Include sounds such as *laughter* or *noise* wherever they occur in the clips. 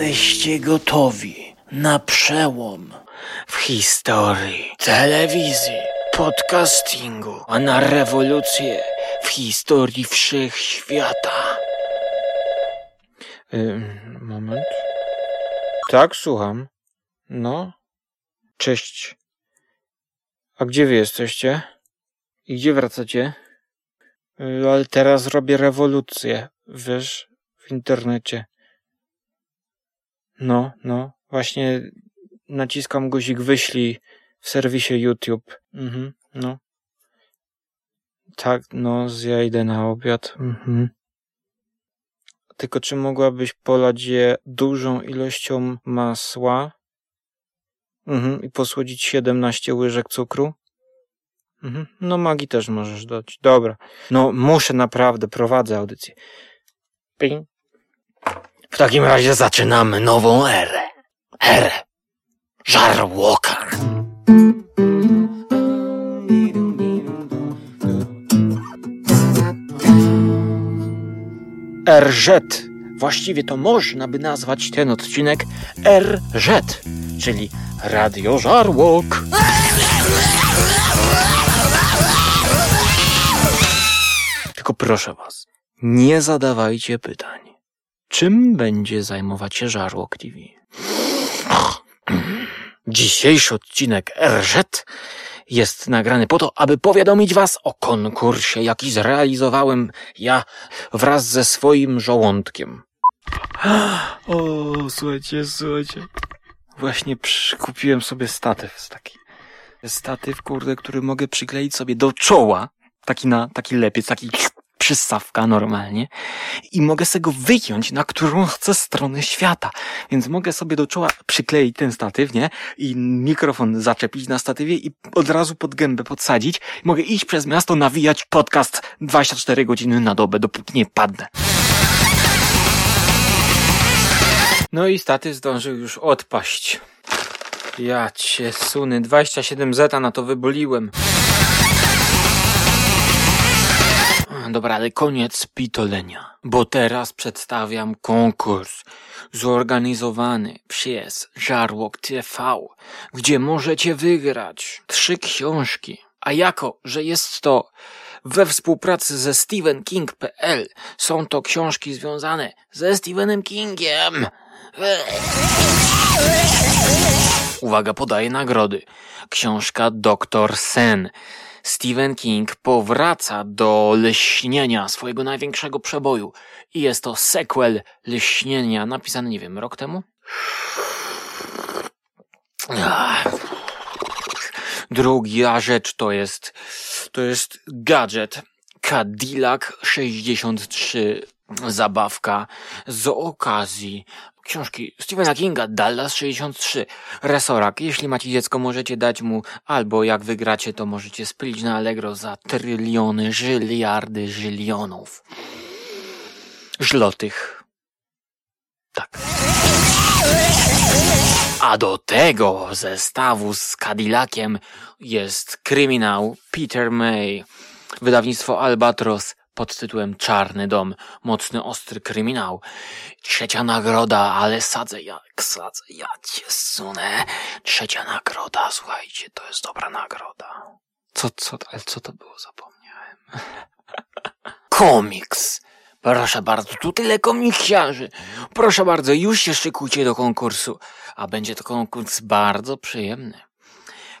jesteście gotowi na przełom w historii telewizji, podcastingu, a na rewolucję w historii wszechświata. Y, moment. Tak, słucham. No. Cześć. A gdzie wy jesteście? I gdzie wracacie? Y, ale teraz robię rewolucję, wiesz, w internecie. No, no, właśnie naciskam guzik wyślij w serwisie YouTube. Mhm, no. Tak, no, ja idę na obiad. Mhm. Tylko czy mogłabyś polać je dużą ilością masła? Mhm, i posłodzić 17 łyżek cukru? Mhm. No magii też możesz dać. Dobra. No muszę naprawdę, prowadzę audycję. Ping. W takim razie zaczynamy nową erę. Erę żarłoka. RZ. Właściwie to można by nazwać ten odcinek RZ, czyli Radio Żarłok. Tylko proszę was, nie zadawajcie pytań. Czym będzie zajmować się Żarłok TV? Dzisiejszy odcinek RZ jest nagrany po to, aby powiadomić Was o konkursie, jaki zrealizowałem ja wraz ze swoim żołądkiem. O, słuchajcie, słuchajcie. Właśnie kupiłem sobie statyw taki. Statyw, kurde, który mogę przykleić sobie do czoła. Taki na, taki lepiec, taki przystawka normalnie i mogę sobie go wyjąć na którą chcę stronę świata. Więc mogę sobie do czoła przykleić ten statyw, nie? I mikrofon zaczepić na statywie i od razu pod gębę podsadzić. Mogę iść przez miasto, nawijać podcast 24 godziny na dobę, dopóki nie padnę. No i statyw zdążył już odpaść. Ja cię suny, 27 zeta na to wyboliłem. Dobra, ale koniec pitolenia, bo teraz przedstawiam konkurs zorganizowany przez Żarłok TV, gdzie możecie wygrać trzy książki. A jako, że jest to we współpracy ze StephenKing.pl, są to książki związane ze Stephenem Kingiem. Uwaga, podaję nagrody. Książka Doktor Sen Stephen King powraca do lśnienia swojego największego przeboju i jest to sequel lśnienia napisany, nie wiem, rok temu? Druga rzecz to jest, to jest gadżet Cadillac 63 zabawka z okazji książki Stephena Kinga, Dallas 63, Resorak. Jeśli macie dziecko, możecie dać mu, albo jak wygracie, to możecie spylić na Allegro za tryliony, żyliardy, żylionów. Żlotych. Tak. A do tego zestawu z Cadillaciem jest kryminał Peter May, wydawnictwo Albatros, pod tytułem Czarny Dom, mocny, ostry kryminał. Trzecia nagroda, ale sadzę jak sadzę, ja cię sunę. Trzecia nagroda, słuchajcie, to jest dobra nagroda. Co, co, ale co to było, zapomniałem. *laughs* Komiks. Proszę bardzo, tu tyle komiksiarzy. Proszę bardzo, już się szykujcie do konkursu. A będzie to konkurs bardzo przyjemny.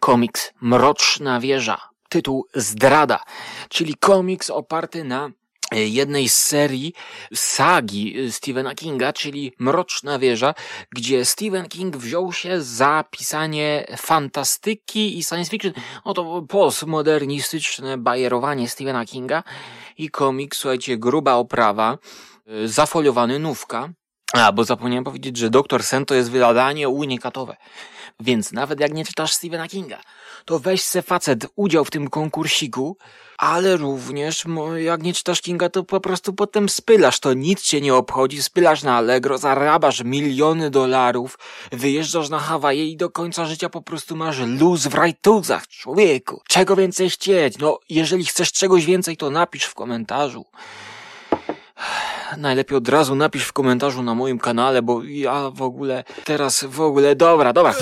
Komiks Mroczna Wieża tytuł Zdrada, czyli komiks oparty na e, jednej z serii sagi e, Stephena Kinga, czyli Mroczna Wieża, gdzie Stephen King wziął się za pisanie fantastyki i science fiction. Oto postmodernistyczne bajerowanie Stephena Kinga i komiks, słuchajcie, gruba oprawa, e, zafoliowany nówka. A, bo zapomniałem powiedzieć, że Doktor Sen to jest wydanie unikatowe. Więc nawet jak nie czytasz Stephena Kinga, to weź se facet udział w tym konkursiku, ale również jak nie czytasz Kinga, to po prostu potem spylasz, to nic cię nie obchodzi, spylasz na Allegro, zarabasz miliony dolarów, wyjeżdżasz na Hawaje i do końca życia po prostu masz luz w rajtuzach, człowieku. Czego więcej chcieć? No, jeżeli chcesz czegoś więcej, to napisz w komentarzu. Najlepiej od razu napisz w komentarzu na moim kanale, bo ja w ogóle teraz w ogóle dobra, dobra.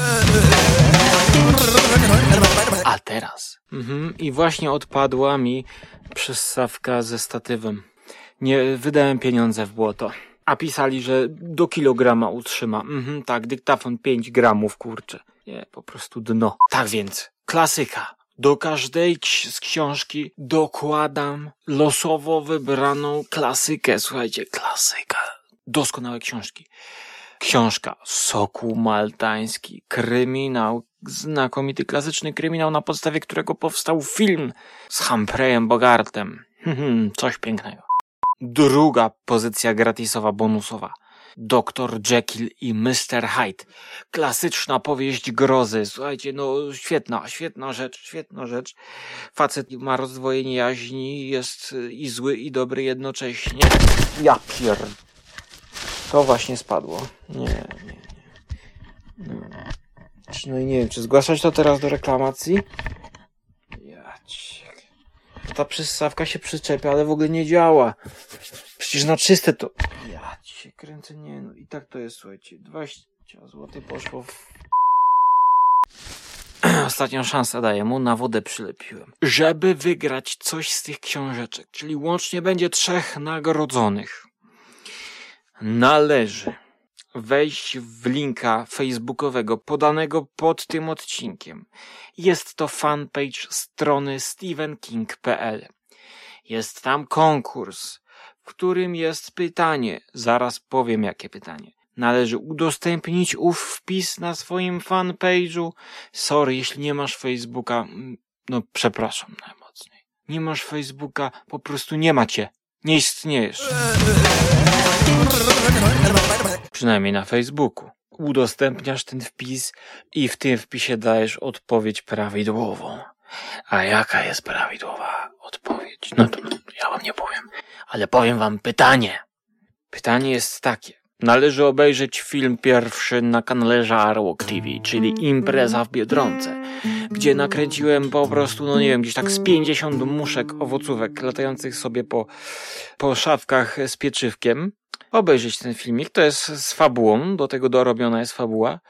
A teraz. Mhm. I właśnie odpadła mi przystawka ze statywem. Nie wydałem pieniądze w błoto. A pisali, że do kilograma utrzyma. Mhm, tak, dyktafon 5 gramów, kurczę. Nie, po prostu dno. Tak więc, klasyka. Do każdej z książki dokładam losowo wybraną klasykę. Słuchajcie, klasyka. Doskonałe książki. Książka Sokół Maltański, kryminał, znakomity klasyczny kryminał, na podstawie którego powstał film z Humphreyem Bogartem. *laughs* Coś pięknego. Druga pozycja gratisowa, bonusowa. Dr Jekyll i Mr. Hyde. Klasyczna powieść grozy. Słuchajcie, no świetna, świetna rzecz, świetna rzecz. Facet ma rozdwojenie jaźni, jest i zły, i dobry jednocześnie. Ja pier... To właśnie spadło. Nie, nie, nie. No. I nie wiem, czy zgłaszać to teraz do reklamacji? Ta przystawka się przyczepia, ale w ogóle nie działa. Przecież na czyste to... cię kręcę, nie no i tak to jest, słuchajcie. 20 zł poszło w... *clears throat* Ostatnią szansę daję mu, na wodę przylepiłem. Żeby wygrać coś z tych książeczek, czyli łącznie będzie trzech nagrodzonych, należy wejść w linka facebookowego podanego pod tym odcinkiem. Jest to fanpage strony stephenking.pl. Jest tam konkurs, w którym jest pytanie. Zaraz powiem jakie pytanie. Należy udostępnić ów wpis na swoim fanpage'u. Sorry, jeśli nie masz Facebooka, no przepraszam najmocniej. Nie masz Facebooka, po prostu nie macie. Nie istniejesz. Przynajmniej na Facebooku. Udostępniasz ten wpis i w tym wpisie dajesz odpowiedź prawidłową. A jaka jest prawidłowa odpowiedź? No to ja wam nie powiem, ale powiem wam pytanie. Pytanie jest takie. Należy obejrzeć film pierwszy na kanale Żarłok TV, czyli Impreza w Biedronce, gdzie nakręciłem po prostu, no nie wiem, gdzieś tak z 50 muszek owocówek latających sobie po, po szafkach z pieczywkiem. Obejrzeć ten filmik, to jest z fabułą, do tego dorobiona jest fabuła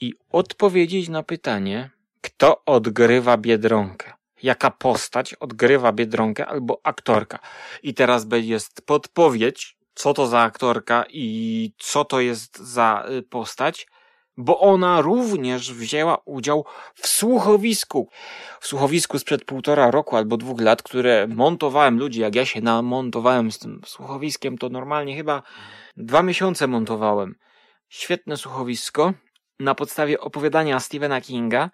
i odpowiedzieć na pytanie, kto odgrywa Biedronkę. Jaka postać odgrywa Biedronkę albo aktorka. I teraz jest podpowiedź, co to za aktorka i co to jest za y, postać, bo ona również wzięła udział w słuchowisku. W słuchowisku sprzed półtora roku albo dwóch lat, które montowałem ludzi, jak ja się namontowałem z tym słuchowiskiem, to normalnie chyba dwa miesiące montowałem. Świetne słuchowisko na podstawie opowiadania Stephena Kinga.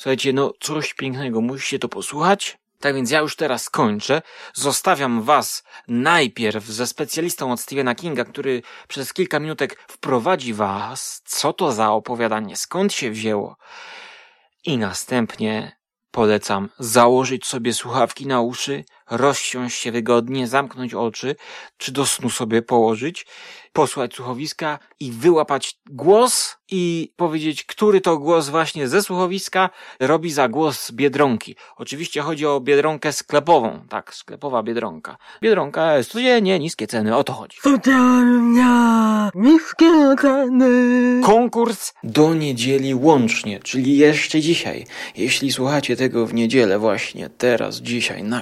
Słuchajcie, no coś pięknego, musicie to posłuchać. Tak więc ja już teraz kończę. Zostawiam was najpierw ze specjalistą od Stephena Kinga, który przez kilka minutek wprowadzi was, co to za opowiadanie, skąd się wzięło. I następnie polecam założyć sobie słuchawki na uszy, rozsiąść się wygodnie, zamknąć oczy, czy do snu sobie położyć, posłuchać słuchowiska i wyłapać głos i powiedzieć, który to głos właśnie ze słuchowiska robi za głos Biedronki. Oczywiście chodzi o Biedronkę sklepową, tak, sklepowa Biedronka. Biedronka jest codziennie, niskie ceny, o to chodzi. Niskie ceny. Konkurs do niedzieli łącznie, czyli jeszcze dzisiaj. Jeśli słuchacie tego w niedzielę właśnie, teraz, dzisiaj, na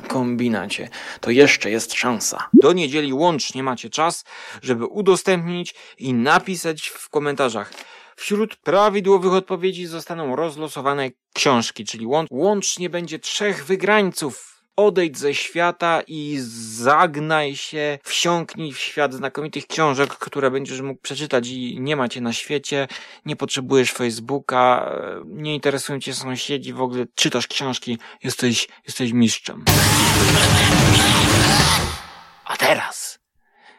to jeszcze jest szansa. Do niedzieli łącznie macie czas, żeby udostępnić i napisać w komentarzach. Wśród prawidłowych odpowiedzi zostaną rozlosowane książki, czyli łą- łącznie będzie trzech wygrańców. Odejdź ze świata i zagnaj się, wsiąknij w świat znakomitych książek, które będziesz mógł przeczytać i nie macie na świecie, nie potrzebujesz Facebooka, e, nie interesują cię sąsiedzi, w ogóle czytasz książki, jesteś, jesteś mistrzem. A teraz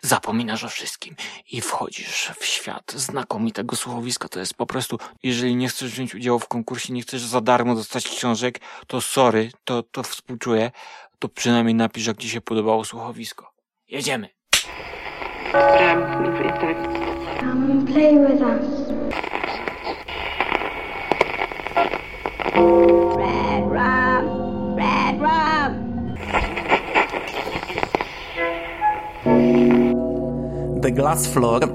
zapominasz o wszystkim i wchodzisz w świat znakomitego słuchowiska. To jest po prostu, jeżeli nie chcesz wziąć udziału w konkursie, nie chcesz za darmo dostać książek, to sorry, to, to współczuję, to przynajmniej napisz, jak ci się podobało słuchowisko. Jedziemy! Come play with us. The Glass Floor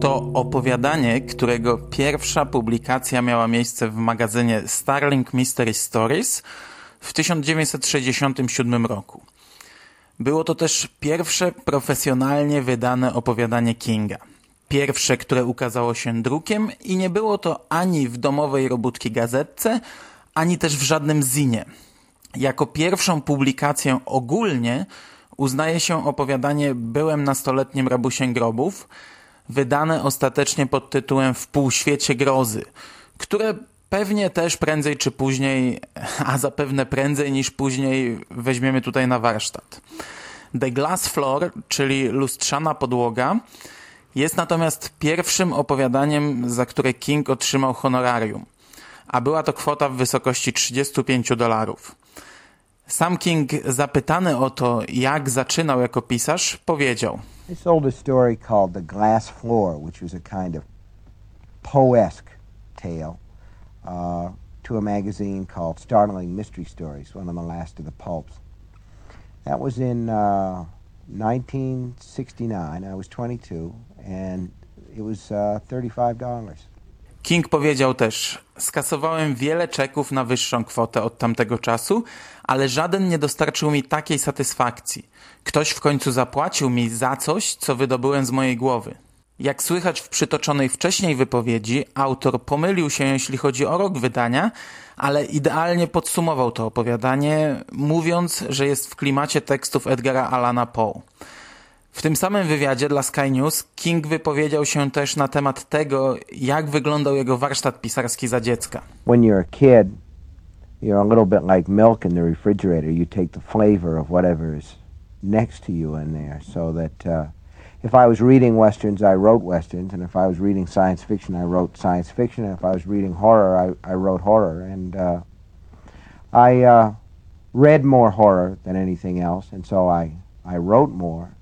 to opowiadanie, którego pierwsza publikacja miała miejsce w magazynie Starling Mystery Stories w 1967 roku. Było to też pierwsze profesjonalnie wydane opowiadanie Kinga. Pierwsze, które ukazało się drukiem i nie było to ani w domowej robótki gazetce, ani też w żadnym zinie. Jako pierwszą publikację ogólnie uznaje się opowiadanie Byłem nastoletnim rabusiem grobów, wydane ostatecznie pod tytułem W półświecie grozy, które pewnie też prędzej czy później, a zapewne prędzej niż później weźmiemy tutaj na warsztat. The Glass Floor, czyli lustrzana podłoga, jest natomiast pierwszym opowiadaniem, za które King otrzymał honorarium, a była to kwota w wysokości 35 dolarów. Sam King, zapytany o to, jak zaczynał jako pisarz, powiedział: I sold a story called The Glass Floor, which was a kind of Poe-esque tale, uh, to a magazine called Startling Mystery Stories, one of the last of the pulps. That was in uh, 1969. I was 22, and it was uh, $35. King powiedział też: Skasowałem wiele czeków na wyższą kwotę od tamtego czasu, ale żaden nie dostarczył mi takiej satysfakcji. Ktoś w końcu zapłacił mi za coś, co wydobyłem z mojej głowy. Jak słychać w przytoczonej wcześniej wypowiedzi, autor pomylił się, jeśli chodzi o rok wydania, ale idealnie podsumował to opowiadanie, mówiąc, że jest w klimacie tekstów Edgara Allana Poe. W tym samym wywiadzie dla Sky News King wypowiedział się też na temat tego, jak wyglądał jego warsztat pisarski za dziecka. When you're a kid, you're a little bit like milk in the refrigerator. You take the flavor of whatever is next to you in there. So that uh, if I was reading westerns, I wrote westerns, and if I was reading science fiction, I wrote science fiction, and if I was reading horror, I, I wrote horror. And uh, I uh, read more horror than anything else, and so I, I wrote more.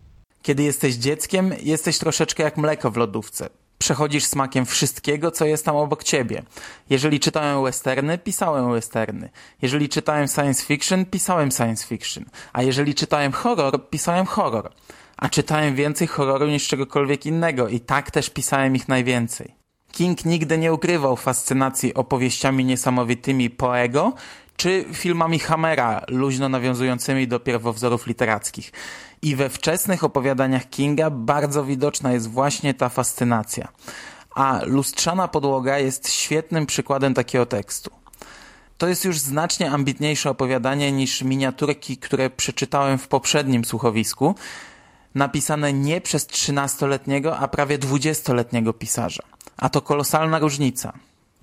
Kiedy jesteś dzieckiem, jesteś troszeczkę jak mleko w lodówce. Przechodzisz smakiem wszystkiego, co jest tam obok ciebie. Jeżeli czytałem westerny, pisałem westerny. Jeżeli czytałem science fiction, pisałem science fiction. A jeżeli czytałem horror, pisałem horror. A czytałem więcej horroru niż czegokolwiek innego i tak też pisałem ich najwięcej. King nigdy nie ukrywał fascynacji opowieściami niesamowitymi Poego czy filmami Hammera, luźno nawiązującymi do pierwowzorów literackich. I we wczesnych opowiadaniach Kinga bardzo widoczna jest właśnie ta fascynacja. A lustrzana podłoga jest świetnym przykładem takiego tekstu. To jest już znacznie ambitniejsze opowiadanie niż miniaturki, które przeczytałem w poprzednim słuchowisku, napisane nie przez 13-letniego, a prawie 20-letniego pisarza. A to kolosalna różnica.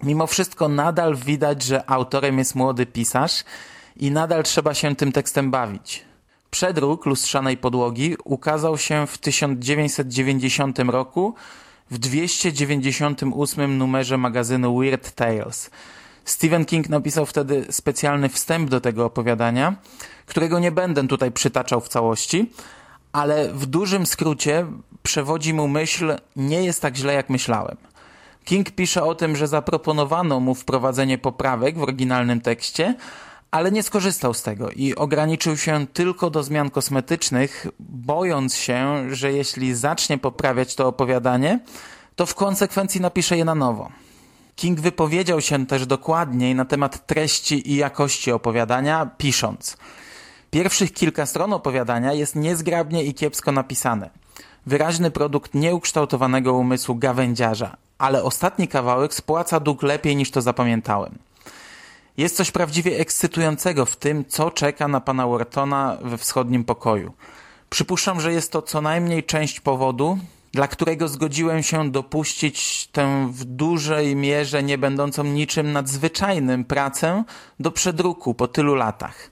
Mimo wszystko nadal widać, że autorem jest młody pisarz i nadal trzeba się tym tekstem bawić. Przedruk lustrzanej podłogi ukazał się w 1990 roku w 298 numerze magazynu Weird Tales. Stephen King napisał wtedy specjalny wstęp do tego opowiadania, którego nie będę tutaj przytaczał w całości, ale w dużym skrócie przewodzi mu myśl nie jest tak źle jak myślałem. King pisze o tym, że zaproponowano mu wprowadzenie poprawek w oryginalnym tekście, ale nie skorzystał z tego i ograniczył się tylko do zmian kosmetycznych, bojąc się, że jeśli zacznie poprawiać to opowiadanie, to w konsekwencji napisze je na nowo. King wypowiedział się też dokładniej na temat treści i jakości opowiadania, pisząc: Pierwszych kilka stron opowiadania jest niezgrabnie i kiepsko napisane. Wyraźny produkt nieukształtowanego umysłu gawędziarza, ale ostatni kawałek spłaca dług lepiej niż to zapamiętałem. Jest coś prawdziwie ekscytującego w tym, co czeka na pana Whartona we wschodnim pokoju. Przypuszczam, że jest to co najmniej część powodu, dla którego zgodziłem się dopuścić tę w dużej mierze nie będącą niczym nadzwyczajnym pracę do przedruku po tylu latach.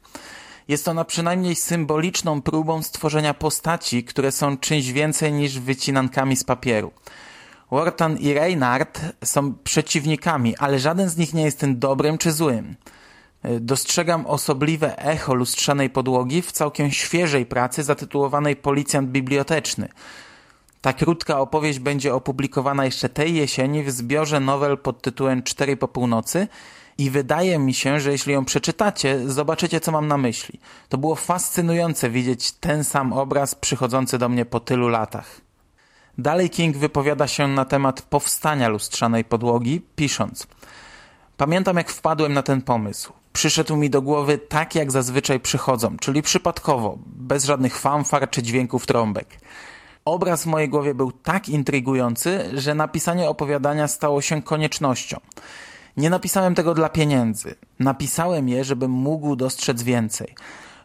Jest ona przynajmniej symboliczną próbą stworzenia postaci, które są czymś więcej niż wycinankami z papieru. Wharton i Reynard są przeciwnikami, ale żaden z nich nie jest tym dobrym czy złym. Dostrzegam osobliwe echo lustrzanej podłogi w całkiem świeżej pracy zatytułowanej Policjant Biblioteczny. Ta krótka opowieść będzie opublikowana jeszcze tej jesieni w zbiorze nowel pod tytułem Cztery po północy i wydaje mi się, że jeśli ją przeczytacie, zobaczycie co mam na myśli. To było fascynujące widzieć ten sam obraz przychodzący do mnie po tylu latach. Dalej King wypowiada się na temat powstania lustrzanej podłogi, pisząc: Pamiętam, jak wpadłem na ten pomysł. Przyszedł mi do głowy tak, jak zazwyczaj przychodzą, czyli przypadkowo, bez żadnych fanfar czy dźwięków trąbek. Obraz w mojej głowie był tak intrygujący, że napisanie opowiadania stało się koniecznością. Nie napisałem tego dla pieniędzy. Napisałem je, żebym mógł dostrzec więcej.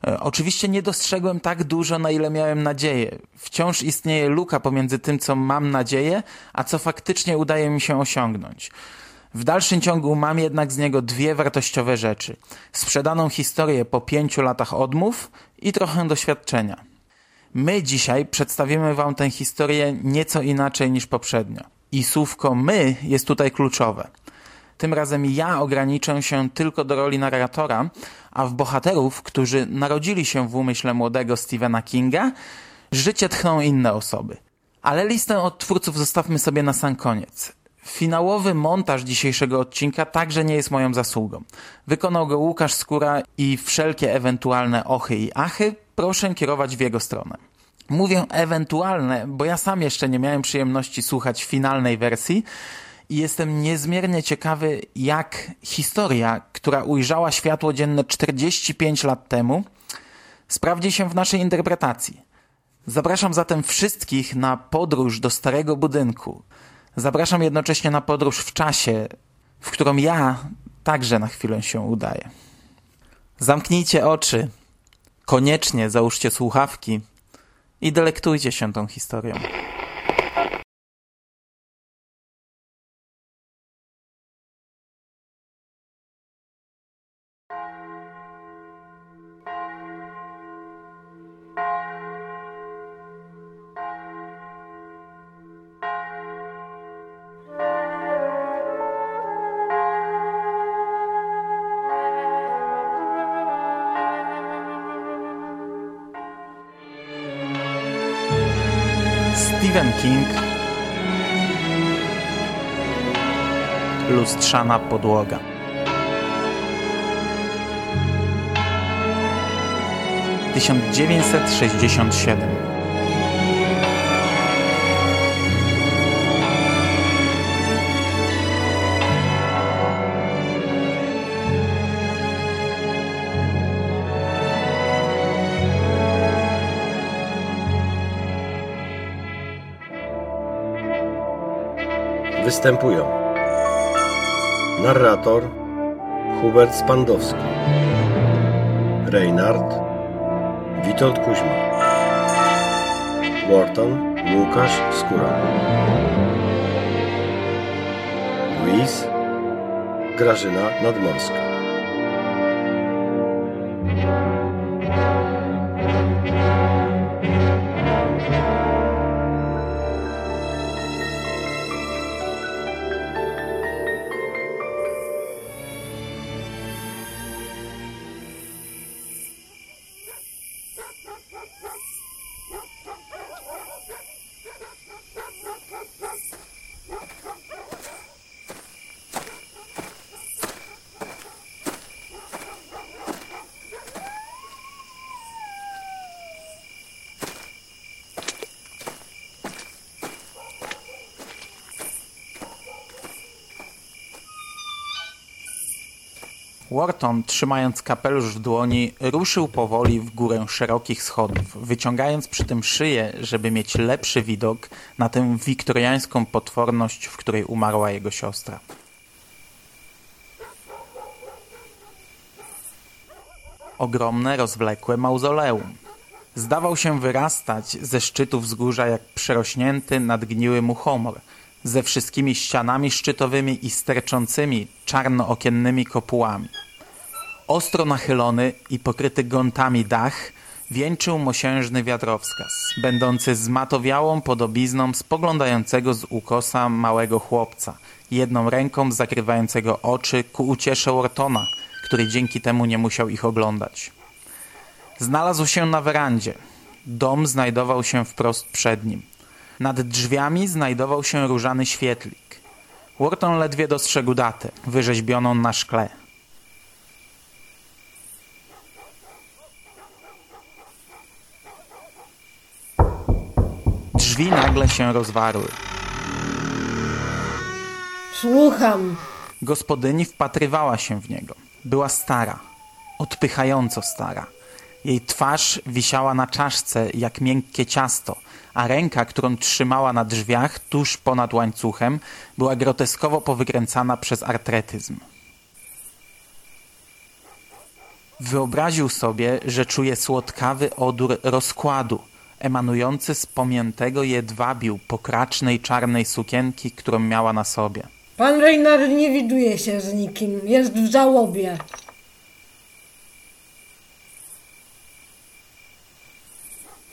E, oczywiście nie dostrzegłem tak dużo, na ile miałem nadzieję. Wciąż istnieje luka pomiędzy tym, co mam nadzieję, a co faktycznie udaje mi się osiągnąć. W dalszym ciągu mam jednak z niego dwie wartościowe rzeczy. Sprzedaną historię po pięciu latach odmów i trochę doświadczenia. My dzisiaj przedstawimy Wam tę historię nieco inaczej niż poprzednio. I słówko my jest tutaj kluczowe. Tym razem ja ograniczę się tylko do roli narratora, a w bohaterów, którzy narodzili się w umyśle młodego Stephena Kinga, życie tchną inne osoby. Ale listę od twórców zostawmy sobie na sam koniec. Finałowy montaż dzisiejszego odcinka także nie jest moją zasługą. Wykonał go Łukasz Skóra i wszelkie ewentualne ochy i achy proszę kierować w jego stronę. Mówię ewentualne, bo ja sam jeszcze nie miałem przyjemności słuchać finalnej wersji i jestem niezmiernie ciekawy, jak historia, która ujrzała światło dzienne 45 lat temu, sprawdzi się w naszej interpretacji. Zapraszam zatem wszystkich na podróż do starego budynku. Zapraszam jednocześnie na podróż w czasie, w którą ja także na chwilę się udaję. Zamknijcie oczy, koniecznie załóżcie słuchawki i delektujcie się tą historią. Stephen King. Lustrzana podłoga – 1967 Występują. Narrator Hubert Spandowski, Reinhard Witold Kuźma, Wharton Łukasz Skóra, Louise Grażyna Nadmorska. Wharton, trzymając kapelusz w dłoni, ruszył powoli w górę szerokich schodów, wyciągając przy tym szyję, żeby mieć lepszy widok na tę wiktoriańską potworność, w której umarła jego siostra. Ogromne, rozwlekłe mauzoleum. Zdawał się wyrastać ze szczytu wzgórza jak przerośnięty, nadgniły muchomor – ze wszystkimi ścianami szczytowymi i sterczącymi czarnookiennymi kopułami. Ostro nachylony i pokryty gątami dach wieńczył mosiężny wiatrowskaz, będący zmatowiałą podobizną spoglądającego z ukosa małego chłopca, jedną ręką zakrywającego oczy ku uciesze Ortona, który dzięki temu nie musiał ich oglądać. Znalazł się na werandzie. Dom znajdował się wprost przed nim. Nad drzwiami znajdował się różany świetlik. Wharton ledwie dostrzegł datę, wyrzeźbioną na szkle. Drzwi nagle się rozwarły. Słucham. Gospodyni wpatrywała się w niego. Była stara, odpychająco stara. Jej twarz wisiała na czaszce jak miękkie ciasto, a ręka, którą trzymała na drzwiach tuż ponad łańcuchem, była groteskowo powykręcana przez artretyzm. Wyobraził sobie, że czuje słodkawy odór rozkładu, emanujący z pomiętego jedwabiu pokracznej czarnej sukienki, którą miała na sobie. Pan Reynard nie widuje się z nikim. Jest w żałobie.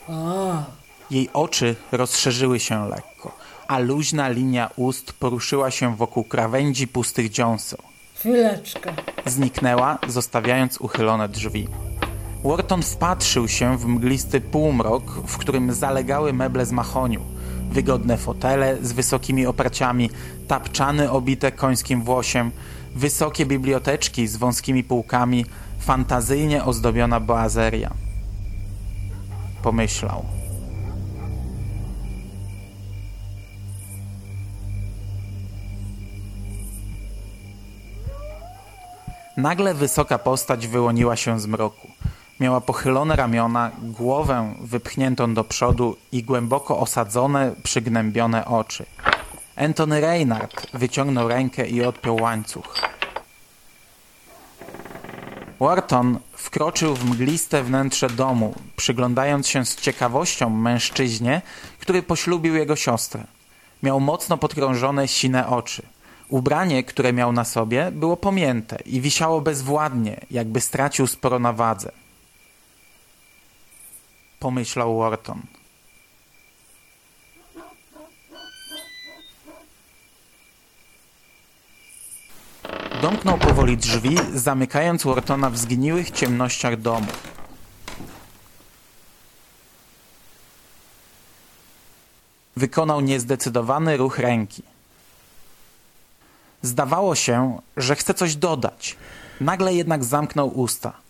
A, Jej oczy rozszerzyły się lekko, a luźna linia ust poruszyła się wokół krawędzi pustych dziąseł. chwileczkę. Zniknęła, zostawiając uchylone drzwi. Wharton wpatrzył się w mglisty półmrok, w którym zalegały meble z mahoniu. Wygodne fotele z wysokimi oparciami, tapczany obite końskim włosiem, wysokie biblioteczki z wąskimi półkami, fantazyjnie ozdobiona boazeria. Pomyślał. Nagle wysoka postać wyłoniła się z mroku. Miała pochylone ramiona, głowę wypchniętą do przodu i głęboko osadzone, przygnębione oczy. Anthony Reynard wyciągnął rękę i odpiął łańcuch. Wharton wkroczył w mgliste wnętrze domu, przyglądając się z ciekawością mężczyźnie, który poślubił jego siostrę. Miał mocno podkrążone sine oczy. Ubranie, które miał na sobie, było pomięte i wisiało bezwładnie, jakby stracił sporo na wadze. Pomyślał Wharton. Domknął powoli drzwi, zamykając Whartona w zgniłych ciemnościach domu. Wykonał niezdecydowany ruch ręki. Zdawało się, że chce coś dodać. Nagle jednak zamknął usta.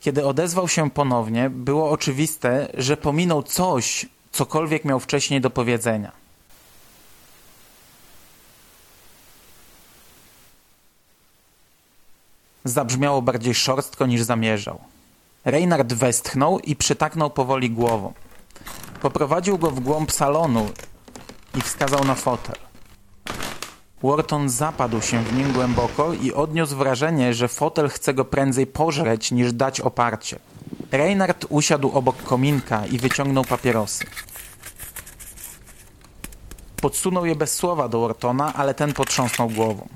Kiedy odezwał się ponownie, było oczywiste, że pominął coś, cokolwiek miał wcześniej do powiedzenia. Zabrzmiało bardziej szorstko niż zamierzał. Reynard westchnął i przytaknął powoli głową. Poprowadził go w głąb salonu i wskazał na fotel. Wharton zapadł się w nim głęboko i odniósł wrażenie, że fotel chce go prędzej pożreć niż dać oparcie. Reynard usiadł obok kominka i wyciągnął papierosy. Podsunął je bez słowa do Whartona, ale ten potrząsnął głową.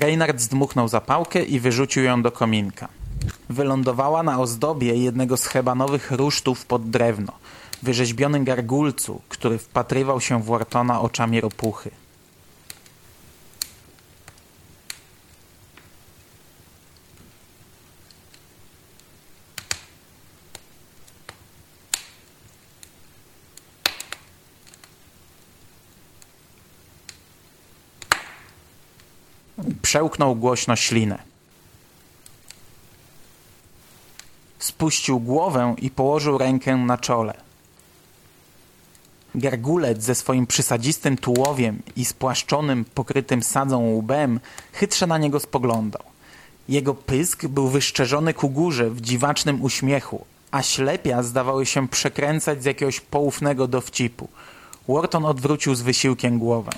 Reynard zdmuchnął zapałkę i wyrzucił ją do kominka. Wylądowała na ozdobie jednego z hebanowych rusztów pod drewno, wyrzeźbionym gargulcu, który wpatrywał się w Whartona oczami ropuchy. Przełknął głośno ślinę. Spuścił głowę i położył rękę na czole. Gargulec ze swoim przysadzistym tułowiem i spłaszczonym, pokrytym sadzą łbem chytrze na niego spoglądał. Jego pysk był wyszczerzony ku górze w dziwacznym uśmiechu, a ślepia zdawały się przekręcać z jakiegoś poufnego dowcipu. Wharton odwrócił z wysiłkiem głowę.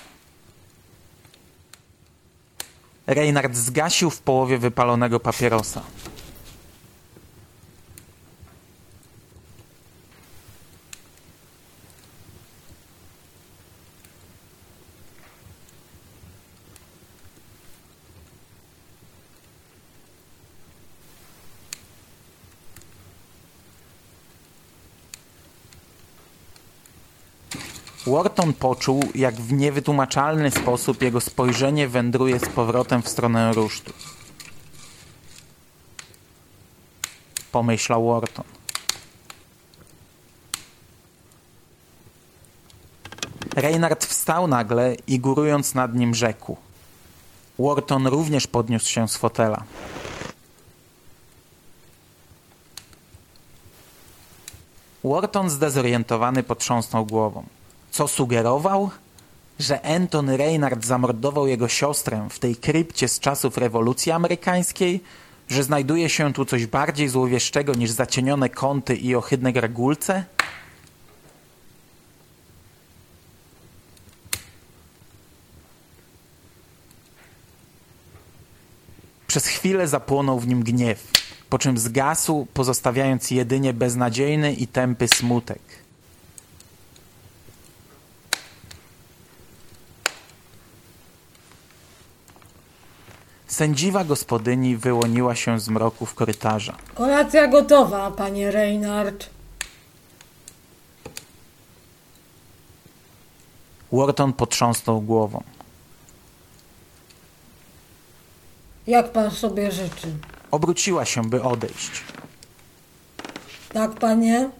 Reynard zgasił w połowie wypalonego papierosa. Wharton poczuł, jak w niewytłumaczalny sposób jego spojrzenie wędruje z powrotem w stronę rusztu. Pomyślał Wharton. Reynard wstał nagle i górując nad nim rzekł. Wharton również podniósł się z fotela. Wharton zdezorientowany potrząsnął głową. Co sugerował? Że Anton Reynard zamordował jego siostrę w tej krypcie z czasów rewolucji amerykańskiej? Że znajduje się tu coś bardziej złowieszczego niż zacienione kąty i ohydne gargulce? Przez chwilę zapłonął w nim gniew, po czym zgasł, pozostawiając jedynie beznadziejny i tępy smutek. Sędziwa gospodyni wyłoniła się z mroków korytarza. Kolacja gotowa, panie Reynard. Wharton potrząsnął głową. Jak pan sobie życzy? Obróciła się, by odejść. Tak, panie?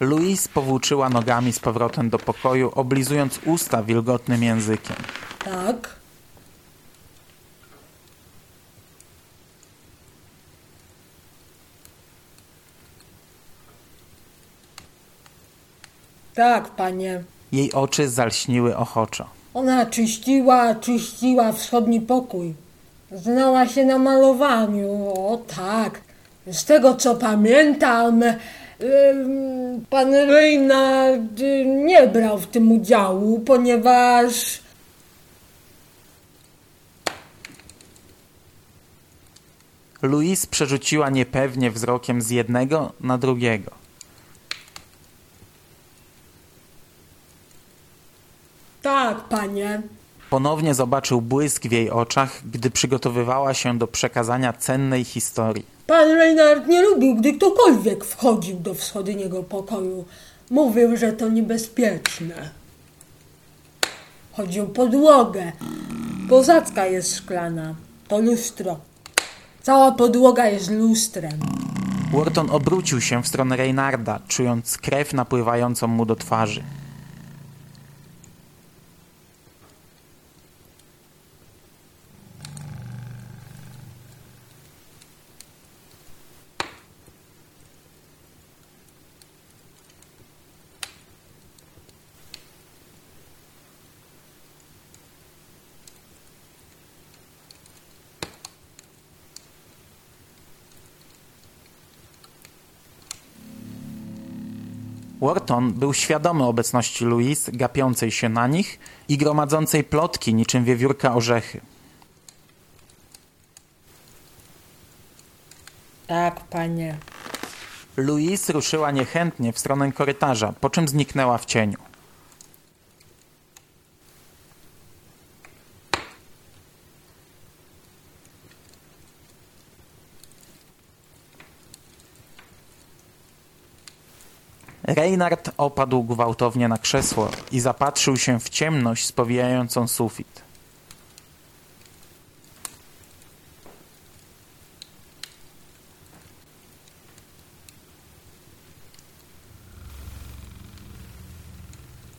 Louise powłóczyła nogami z powrotem do pokoju, oblizując usta wilgotnym językiem. Tak. Tak, panie. Jej oczy zalśniły ochoczo. Ona czyściła, czyściła wschodni pokój. Znała się na malowaniu, o tak. Z tego co pamiętam, pan Reynard y, nie brał w tym udziału, ponieważ Louise przerzuciła niepewnie wzrokiem z jednego na drugiego. Tak, panie. Ponownie zobaczył błysk w jej oczach, gdy przygotowywała się do przekazania cennej historii. Pan Reynard nie lubił, gdy ktokolwiek wchodził do wschodniego pokoju. Mówił, że to niebezpieczne. Chodzi o podłogę. Pozacka jest szklana. To lustro. Cała podłoga jest lustrem. Wharton obrócił się w stronę Reynarda, czując krew napływającą mu do twarzy. Wharton był świadomy obecności Louise, gapiącej się na nich i gromadzącej plotki niczym wiewiórka orzechy. Tak, panie. Louise ruszyła niechętnie w stronę korytarza, po czym zniknęła w cieniu. Reynard opadł gwałtownie na krzesło i zapatrzył się w ciemność spowijającą sufit.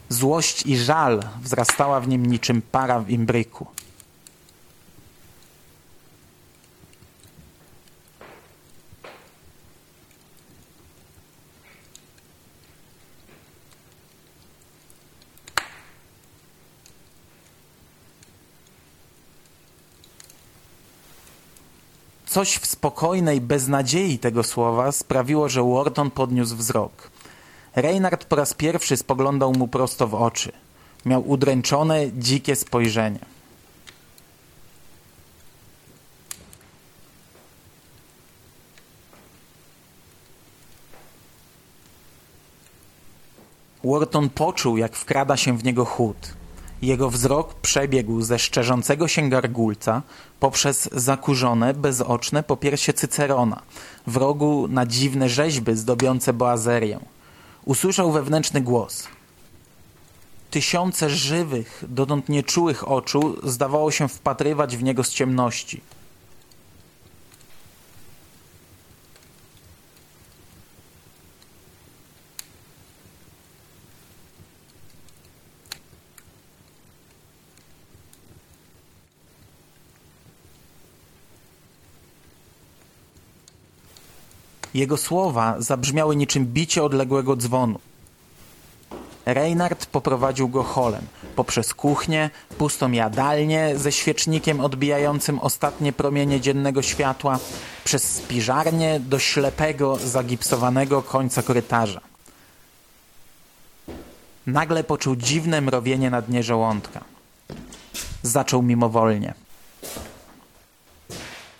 Złość i żal wzrastała w nim niczym para w imbryku. Coś w spokojnej beznadziei tego słowa sprawiło, że Wharton podniósł wzrok. Reynard po raz pierwszy spoglądał mu prosto w oczy. Miał udręczone, dzikie spojrzenie. Wharton poczuł, jak wkrada się w niego chłód. Jego wzrok przebiegł ze szczerzącego się gargulca poprzez zakurzone, bezoczne popiersie Cycerona, w rogu na dziwne rzeźby zdobiące boazerię. Usłyszał wewnętrzny głos. Tysiące żywych, dotąd nieczułych oczu zdawało się wpatrywać w niego z ciemności. Jego słowa zabrzmiały niczym bicie odległego dzwonu. Reinhard poprowadził go holem, poprzez kuchnię, pustą jadalnię ze świecznikiem odbijającym ostatnie promienie dziennego światła, przez spiżarnię do ślepego, zagipsowanego końca korytarza. Nagle poczuł dziwne mrowienie na dnie żołądka. Zaczął mimowolnie.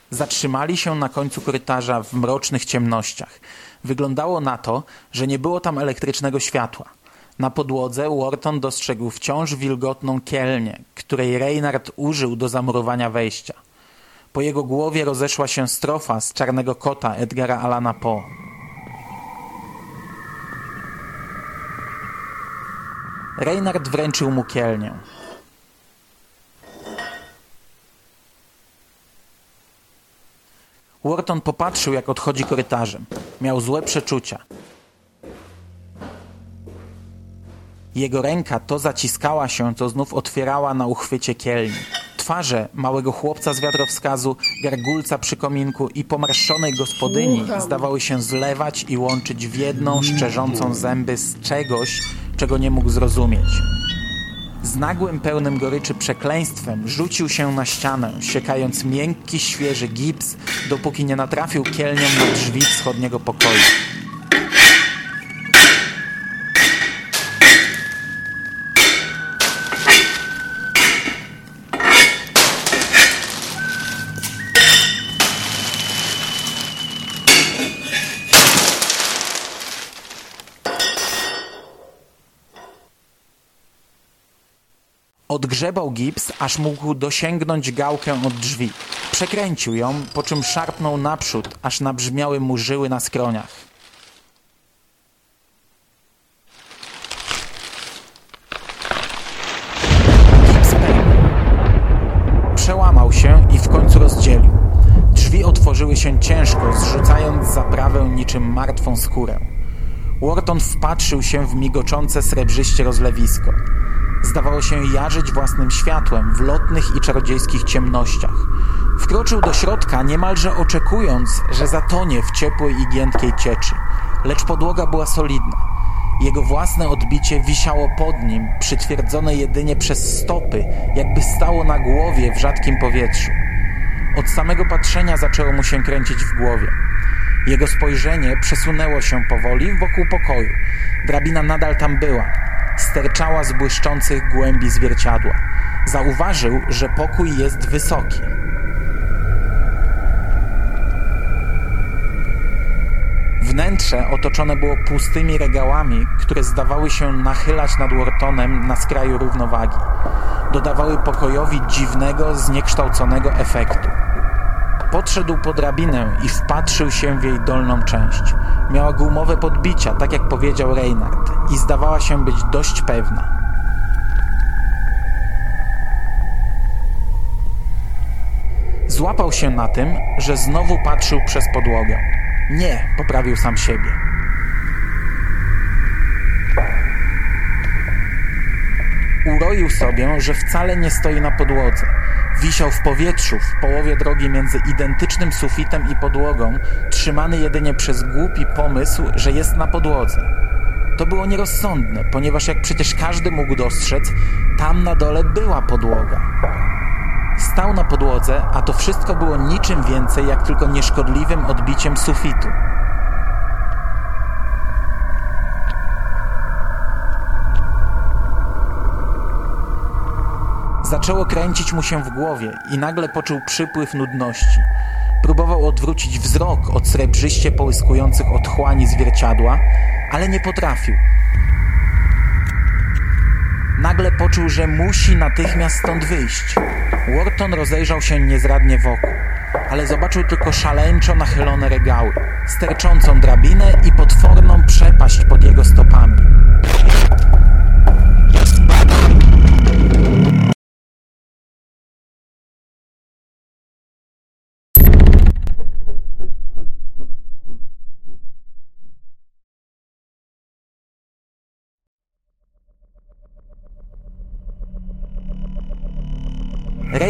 Zatrzymali się na końcu korytarza w mrocznych ciemnościach. Wyglądało na to, że nie było tam elektrycznego światła. Na podłodze Wharton dostrzegł wciąż wilgotną kielnię, której Reynard użył do zamurowania wejścia. Po jego głowie rozeszła się strofa z Czarnego Kota Edgara Allana Poe. Reynard wręczył mu kielnię. Wharton popatrzył, jak odchodzi korytarzem. Miał złe przeczucia. Jego ręka to zaciskała się, to znów otwierała na uchwycie kielni. Twarze małego chłopca z wiatrowskazu, gargulca przy kominku i pomarszczonej gospodyni zdawały się zlewać i łączyć w jedną szczerzącą zęby z czegoś, czego nie mógł zrozumieć. Z nagłym, pełnym goryczy przekleństwem rzucił się na ścianę, siekając miękki, świeży gips, dopóki nie natrafił kielnią na drzwi wschodniego pokoju. Odgrzebał gips, aż mógł dosięgnąć gałkę od drzwi. Przekręcił ją, po czym szarpnął naprzód, aż nabrzmiały mu żyły na skroniach. Pękł. Przełamał się i w końcu rozdzielił. Drzwi otworzyły się ciężko, zrzucając zaprawę niczym martwą skórę. Wharton wpatrzył się w migoczące srebrzyście rozlewisko. Zdawało się jarzyć własnym światłem w lotnych i czarodziejskich ciemnościach. Wkroczył do środka, niemalże oczekując, że zatonie w ciepłej i giętkiej cieczy. Lecz podłoga była solidna. Jego własne odbicie wisiało pod nim, przytwierdzone jedynie przez stopy, jakby stało na głowie w rzadkim powietrzu. Od samego patrzenia zaczęło mu się kręcić w głowie. Jego spojrzenie przesunęło się powoli wokół pokoju. Drabina nadal tam była. Sterczała z błyszczących głębi zwierciadła. Zauważył, że pokój jest wysoki. Wnętrze otoczone było pustymi regałami, które zdawały się nachylać nad Whartonem na skraju równowagi. Dodawały pokojowi dziwnego, zniekształconego efektu. Podszedł po drabinę i wpatrzył się w jej dolną część. Miała gumowe podbicia, tak jak powiedział Reinhardt, i zdawała się być dość pewna. Złapał się na tym, że znowu patrzył przez podłogę. Nie, poprawił sam siebie. Uroił sobie, że wcale nie stoi na podłodze. Wisiał w powietrzu, w połowie drogi między identycznym sufitem i podłogą, trzymany jedynie przez głupi pomysł, że jest na podłodze. To było nierozsądne, ponieważ jak przecież każdy mógł dostrzec, tam na dole była podłoga. Stał na podłodze, a to wszystko było niczym więcej jak tylko nieszkodliwym odbiciem sufitu. Zaczęło kręcić mu się w głowie i nagle poczuł przypływ nudności. Próbował odwrócić wzrok od srebrzyście połyskujących otchłani zwierciadła, ale nie potrafił. Nagle poczuł, że musi natychmiast stąd wyjść. Wharton rozejrzał się niezradnie wokół, ale zobaczył tylko szaleńczo nachylone regały, sterczącą drabinę i potworną przepaść pod jego stopami.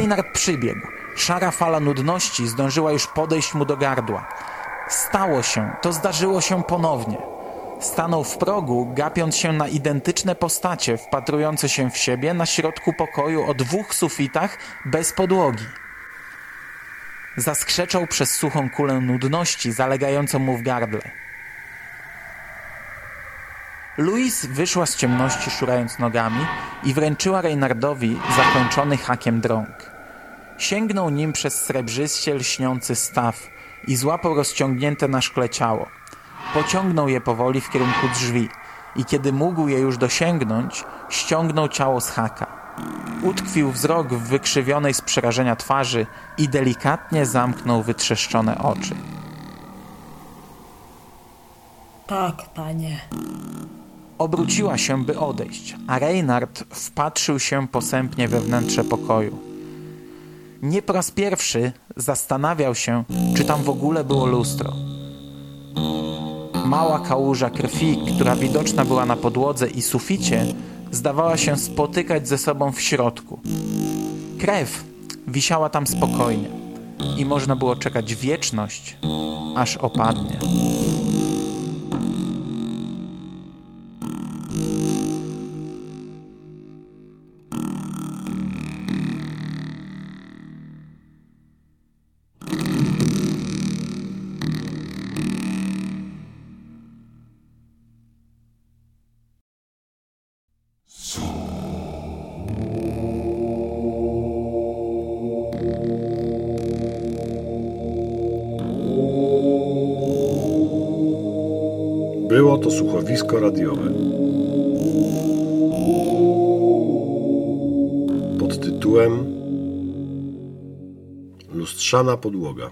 Reinhard przybiegł. Szara fala nudności zdążyła już podejść mu do gardła. Stało się, to zdarzyło się ponownie. Stanął w progu, gapiąc się na identyczne postacie, wpatrujące się w siebie na środku pokoju o dwóch sufitach bez podłogi. Zaskrzeczał przez suchą kulę nudności, zalegającą mu w gardle. Louis wyszła z ciemności, szurając nogami i wręczyła Reynardowi zakończony hakiem drąg. Sięgnął nim przez srebrzyście lśniący staw i złapał rozciągnięte na szkle ciało. Pociągnął je powoli w kierunku drzwi i kiedy mógł je już dosięgnąć, ściągnął ciało z haka. Utkwił wzrok w wykrzywionej z przerażenia twarzy i delikatnie zamknął wytrzeszczone oczy. Tak, panie. Obróciła się, by odejść, a Reynard wpatrzył się posępnie we wnętrze pokoju. Nie po raz pierwszy zastanawiał się, czy tam w ogóle było lustro. Mała kałuża krwi, która widoczna była na podłodze i suficie, zdawała się spotykać ze sobą w środku. Krew wisiała tam spokojnie i można było czekać wieczność, aż opadnie. Słuchowisko radiowe. Pod tytułem Lustrzana podłoga.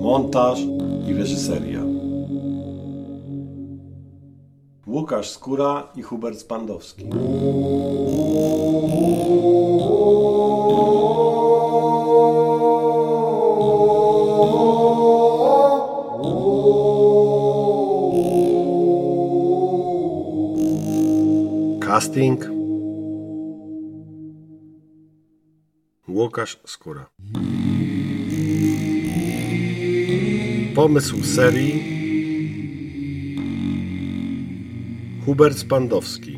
Montaż i reżyseria. Łukasz Skóra i Hubert Spandowski. Casting Łukasz Skóra. Pomysł serii. Hubert Spandowski